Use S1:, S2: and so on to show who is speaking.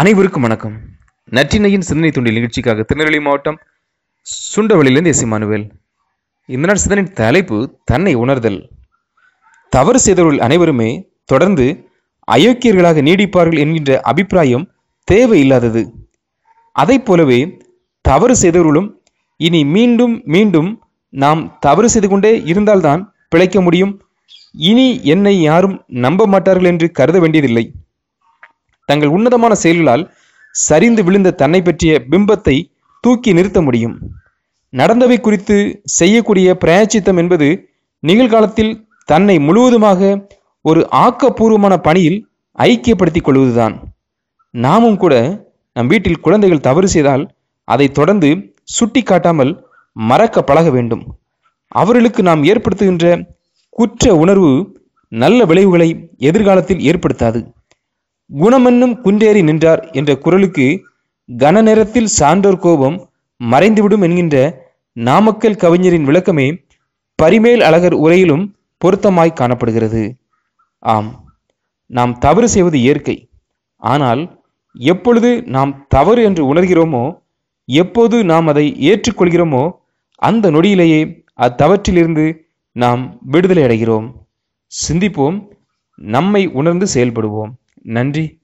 S1: அனைவருக்கும் வணக்கம். நற்றினையின் சிந்தனை துண்டில் நிகழ்ச்சிக்காக திருநெல்வேலி மாவட்டம் சுண்டவளியிலிருந்து எஸ். இமானுவேல். இந்த நாள் சிந்தனின் தலைப்பு தன்னை உணர்தல். தவறு செய்தவர்கள் அனைவருமே தொடர்ந்து அயோக்கியர்களாக நீடிப்பார்கள் என்கின்ற அபிப்பிராயம் தேவையில்லாதது. அதைப் போலவே தவறு செய்தவர்களும் இனி மீண்டும் மீண்டும் நாம் தவறு செய்து கொண்டே இருந்தால்தான் பிழைக்க முடியும். இனி என்னை யாரும் நம்ப மாட்டார்கள் என்று கருத வேண்டியதில்லை. தங்கள் உன்னதமான செயல்களால் சரிந்து விழுந்த தன்னை பற்றிய பிம்பத்தை தூக்கி நிறுத்த முடியும். நடந்தவை குறித்து செய்யக்கூடிய பிரயாச்சித்தம் என்பது நிகழ்காலத்தில் தன்னை முழுவதுமாக ஒரு ஆக்கப்பூர்வமான பணியில் ஐக்கியப்படுத்திக் கொள்வதுதான். நாமும் கூட நம் வீட்டில் குழந்தைகள் தவறு செய்தால் அதை தொடர்ந்து சுட்டி காட்டாமல் மறக்க பழக வேண்டும். அவர்களுக்கு நாம் ஏற்படுத்துகின்ற குற்ற உணர்வு நல்ல விளைவுகளை எதிர்காலத்தில் ஏற்படுத்தாது. குணமென்னும் குன்றேறி நின்றார் என்ற குரலுக்கு கன நேரத்தில் சான்றோர் கோபம் மறைந்துவிடும் என்கின்ற நாமக்கல் கவிஞரின் விளக்கமே பரிமேல் அழகர் உரையிலும் பொருத்தமாய் காணப்படுகிறது. ஆம் நாம் தவறு செய்வது இயற்கை. ஆனால் எப்பொழுது நாம் தவறு என்று உணர்கிறோமோ எப்போது நாம் அதை ஏற்றுக்கொள்கிறோமோ அந்த நொடியிலேயே அத்தவற்றிலிருந்து நாம் விடுதலை அடைகிறோம். சிந்திப்போம் நம்மை உணர்ந்து செயல்படுவோம். நன்றி.